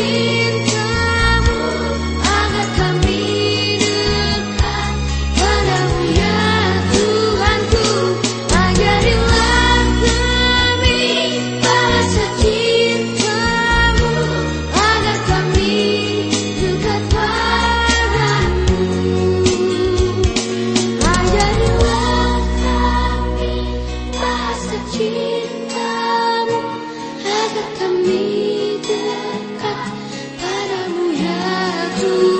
see. do.